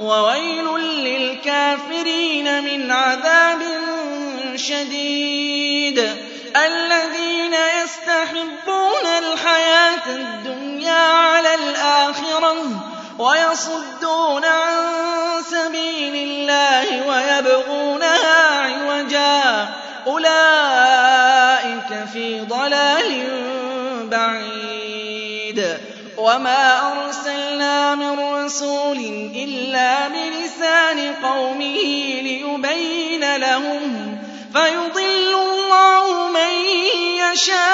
وَوَيْلٌ لِّلْكَافِرِينَ مِنْ عَذَابٍ شَدِيدٍ. الَّذِينَ يَسْتَحِبُّونَ الْحَيَاةَ الدُّنْيَا عَلَى الْآخِرَةِ وَيَصُدُّونَ عَن سَبِيلِ اللَّهِ وَيَبْغُونَهَا عِوَجًا. أُولَٰئِكَ فِي ضَلَالٍ بَعِيدٍ. وَمَا أَرْسَلْنَا مِن رَّسُولٍ إِلَّا بِلِسَانِ قَوْمِهِ لِيُبَيِّنَ لَهُمْ ۖ فَيُضِلُّ اللَّهُ مَن يَشَاءُ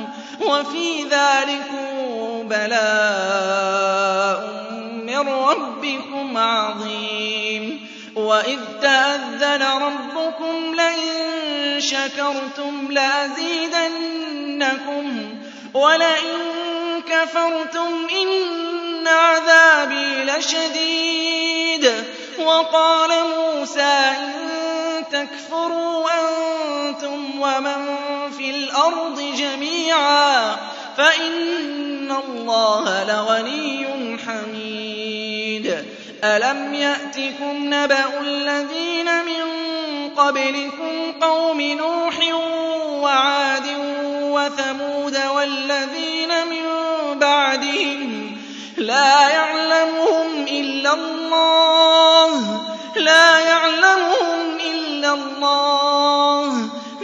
ۚ وَفِي ذَٰلِكُم بَلَاءٌ مِّن رَّبِّكُمْ عَظِيمٌ. وَإِذْ تَأَذَّنَ رَبُّكُمْ لَئِن شَكَرْتُمْ لَأَزِيدَنَّكُمْ ۖ وَلَئِن كَفَرْتُمْ إِنَّ عَذَابِي لَشَدِيدٌ. وَقَالَ مُوسَىٰ إِن تَكْفُرُوا أَنتُمْ وَمَن فِي الْأَرْضِ جَمِيعًا فَإِنَّ اللَّهَ لَغَنِيٌّ حَمِيدٌ. أَلَمْ يَأْتِكُمْ نَبَأُ الَّذِينَ مِن قَبْلِكُمْ قَوْمِ نُوحٍ وَعَادٍ وَثَمُودَ وَالَّذِينَ مِن بَعْدِهِمْ لَا يَعْلَمُهُمْ إِلَّا اللَّهُ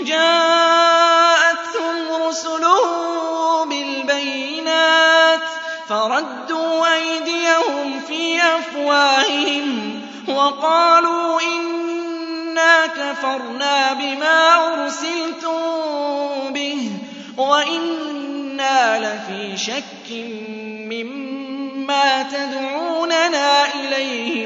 جَاءَتْهُمْ رُسُلُهُم بِالْبَيِّنَاتِ فَرَدُّوا أَيْدِيَهُمْ فِي أَفْوَاهِهِمْ وَقَالُوا إِنَّا كَفَرْنَا بِمَا أُرْسِلْتُم بِهِ وَإِنَّا لَفِي شَكٍّ مِّمَّا تَدْعُونَنَا إِلَيْهِ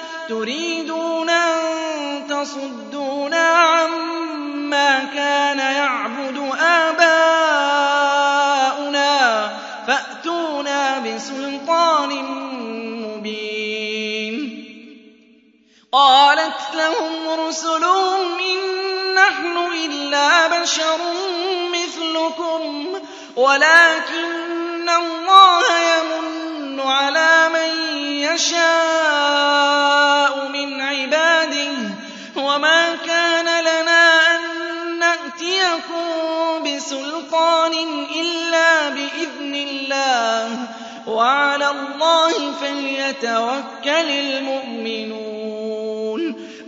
تُرِيدُونَ أَن تَصُدُّونَا عَمَّا كَانَ يَعْبُدُ آبَاؤُنَا فَأْتُونَا بِسُلْطَانٍ مُّبِينٍ. قَالَتْ لَهُمْ رُسُلُهُمْ إِن نَّحْنُ إِلَّا بَشَرٌ مِّثْلُكُمْ وَلَٰكِنَّ اللَّهَ يَمُنُّ عَلَىٰ مَن يَشَاءُ. فَلْيَتَوَكَّلِ الْمُؤْمِنُونَ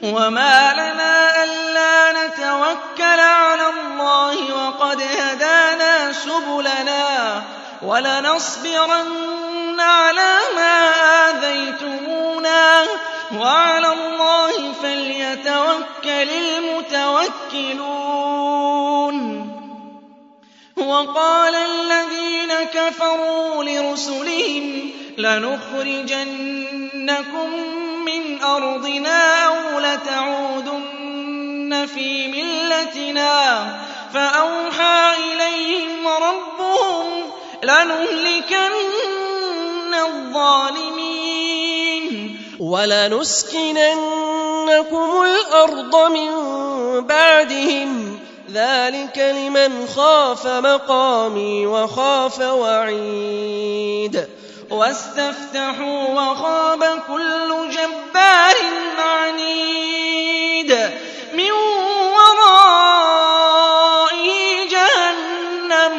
وَمَا لَنَا أَلَّا نَتَوَكَّلَ عَلَى اللَّهِ وَقَدْ هَدَانَا سُبُلَنَا ۚ وَلَنَصْبِرَنَّ عَلَىٰ مَا آذَيْتُمُونَا وَعَلَى اللَّهِ فَلْيَتَوَكَّلِ الْمُتَوَكِّلُونَ. وَقَالَ الَّذِينَ كَفَرُوا لِرُسُلِهِمْ لَنُخْرِجَنَّكُم مِّنْ أَرْضِنَا أَوْ لَتَعُودُنَّ فِي مِلَّتِنَا. فَأَوْحَىٰ إِلَيْهِمْ رَبُّهُمْ لَنُهْلِكَنَّ الظَّالِمِينَ. وَلَنُسْكِنَنَّكُمُ الْأَرْضَ مِن بَعْدِهِمْ ۚ. ذَٰلِكَ لِمَنْ خَافَ مَقَامِي وَخَافَ وَعِيدِ. وَاسْتَفْتَحُوا وَخَابَ كُلُّ جَبَّارٍ عَنِيدٍ مِّن وَرَائِهِ جَهَنَّمُ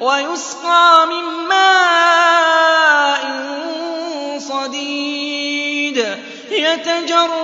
وَيُسْقَىٰ مِن مَّاءٍ صَدِيدٍ يَتَجَرَّعُهُ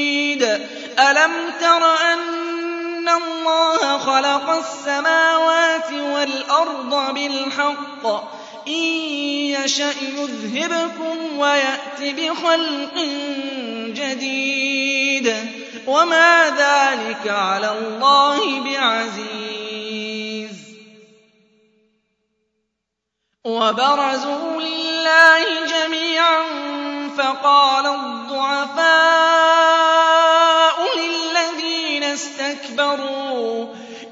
أَلَمْ تَرَ أَنَّ اللَّهَ خَلَقَ السَّمَاوَاتِ وَالْأَرْضَ بِالْحَقِّ ۚ؟ إِن يَشَأْ يُذْهِبْكُمْ وَيَأْتِ بِخَلْقٍ جَدِيدٍ ۚ. وَمَا ذَٰلِكَ عَلَى اللَّهِ بِعَزِيزٍ. وَبَرَزُوا لِلَّهِ جَمِيعًا فَقَالَ الضُّعَفَاءُ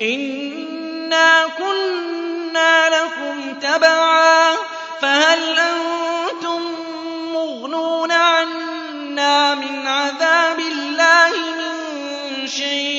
إِنَّا كُنَّا لَكُمْ تَبَعًا فَهَلْ أَنتُم مُّغْنُونَ عَنَّا مِنْ عَذَابِ اللَّهِ مِن شَيْءٍ ۚ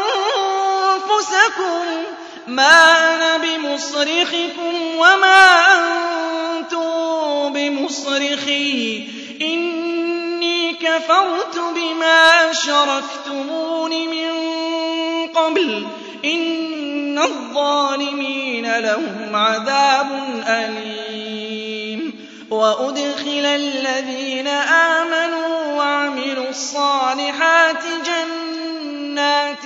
أَنفُسَكُم ۖ مَّا أَنَا بِمُصْرِخِكُمْ وَمَا أَنتُم بِمُصْرِخِيَّ ۖ إِنِّي كَفَرْتُ بِمَا أَشْرَكْتُمُونِ مِن قَبْلُ ۗ إِنَّ الظَّالِمِينَ لَهُمْ عَذَابٌ أَلِيمٌ وَأُدْخِلَ الَّذِينَ آمَنُوا وَعَمِلُوا الصَّالِحَاتِ جَنَّاتٍ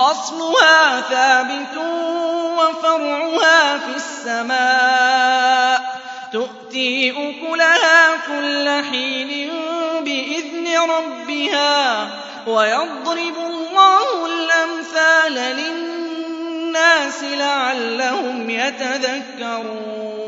أَصْلُهَا ثَابِتٌ وَفَرْعُهَا فِي السَّمَاءِ. تُؤْتِي أُكُلَهَا كُلَّ حِينٍ بِإِذْنِ رَبِّهَا ۗ وَيَضْرِبُ اللَّهُ الْأَمْثَالَ لِلنَّاسِ لَعَلَّهُمْ يَتَذَكَّرُونَ.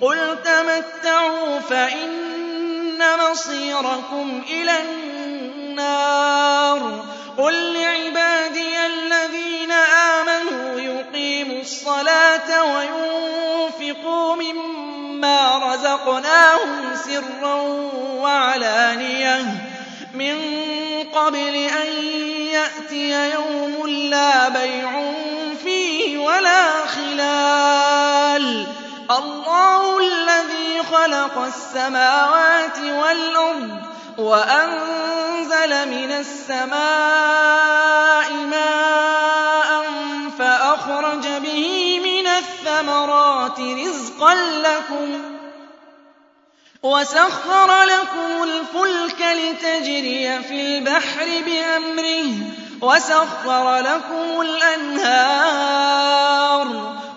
قُلْ تَمَتَّعُوا فَإِنَّ مَصِيرَكُمْ إِلَى النَّارِ قُل لِّعِبَادِيَ الَّذِينَ آمَنُوا يُقِيمُوا الصَّلَاةَ وَيُنفِقُوا مِمَّا رَزَقْنَاهُمْ سِرًّا وَعَلَانِيَةً مِّن قَبْلِ أَن يَأْتِيَ يَوْمٌ لَّا بَيْعٌ فِيهِ وَلَا خِلَالٌ اللَّهُ الَّذِي خَلَقَ السَّمَاوَاتِ وَالْأَرْضَ وَأَنزَلَ مِنَ السَّمَاءِ مَاءً فَأَخْرَجَ بِهِ مِنَ الثَّمَرَاتِ رِزْقًا لَّكُمْ وَسَخَّرَ لَكُمُ الْفُلْكَ لِتَجْرِيَ فِي الْبَحْرِ بِأَمْرِهِ وَسَخَّرَ لَكُمُ الْأَنْهَارَ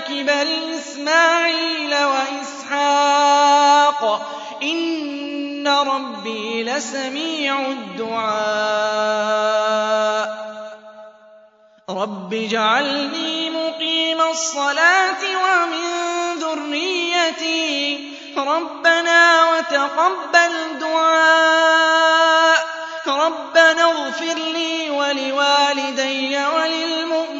الْكِبَرِ إِسْمَاعِيلَ وَإِسْحَاقَ ۚ. إِنَّ رَبِّي لَسَمِيعُ الدُّعَاءِ. رَبِّ اجْعَلْنِي مُقِيمَ الصَّلَاةِ وَمِن ذُرِّيَّتِي ۚ. رَبَّنَا وَتَقَبَّلْ دُعَاءِ. رَبَّنَا اغْفِرْ لِي وَلِوَالِدَيَّ وَلِلْمُؤْمِنِينَ.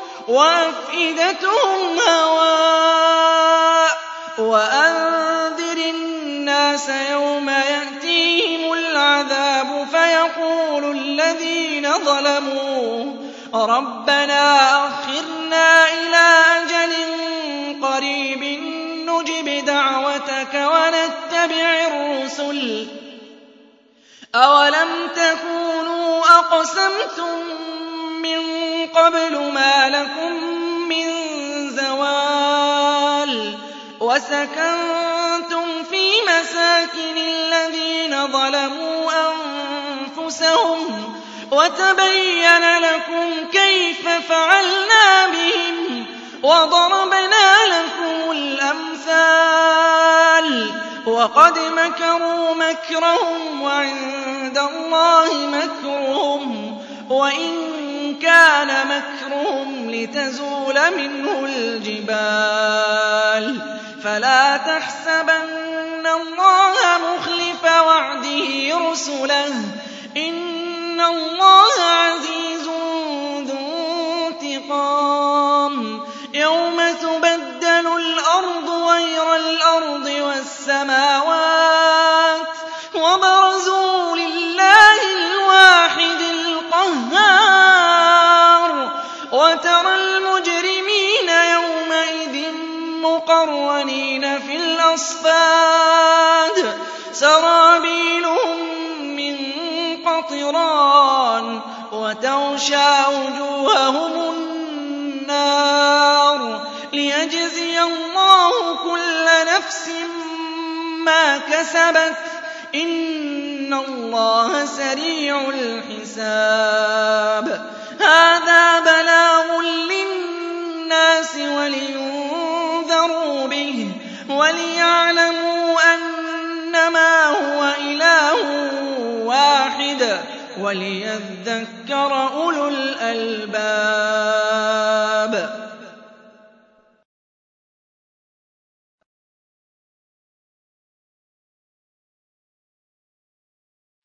وَأَفْئِدَتُهُمْ هَوَاءٌ وَأَنذِرِ النَّاسَ يَوْمَ يَأْتِيهِمُ الْعَذَابُ فَيَقُولُ الَّذِينَ ظَلَمُوا رَبَّنَا أَخِّرْنَا إِلَىٰ أَجَلٍ قَرِيبٍ نُّجِبْ دَعْوَتَكَ وَنَتَّبِعِ الرُّسُلَ ۗ. أَوَلَمْ تَكُونُوا أَقْسَمْتُم مِّن قَبْلُ مَا لَكُم مِّن زَوَالٍ وَسَكَنتُمْ فِي مَسَاكِنِ الَّذِينَ ظَلَمُوا أَنفُسَهُمْ وَتَبَيَّنَ لَكُمْ كَيْفَ فَعَلْنَا بِهِمْ وَضَرَبْنَا لَكُمُ الْأَمْثَالَ وَقَدْ مَكَرُوا مَكْرَهُمْ وَعِندَ اللَّهِ مَكْرُهُمْ وَإِن كَانَ مَكْرُهُمْ لِتَزُولَ مِنْهُ الْجِبَالُ. فَلَا تَحْسَبَنَّ اللَّهَ مُخْلِفَ وَعْدِهِ رُسُلَهُ ۗ. إِنَّ اللَّهَ عَزِيزٌ ذُو انتِقَامٍ. يَوْمَ تُبَدَّلُ الْأَرْضُ غَيْرَ الْأَرْضِ وَالسَّمَاوَاتُ وَتَغْشَىٰ وُجُوهَهُمُ النَّارُ لِيَجْزِيَ اللَّهُ كُلَّ نَفْسٍ مَّا كَسَبَتْ ۚ. إِنَّ اللَّهَ سَرِيعُ الْحِسَابِ. هَٰذَا بَلَاغٌ لِّلنَّاسِ وَلِيُنذَرُوا بِهِ وَلِيَعْلَمُوا وَلِيَذَّكَّرَ أُولُو الْأَلْبَابِ.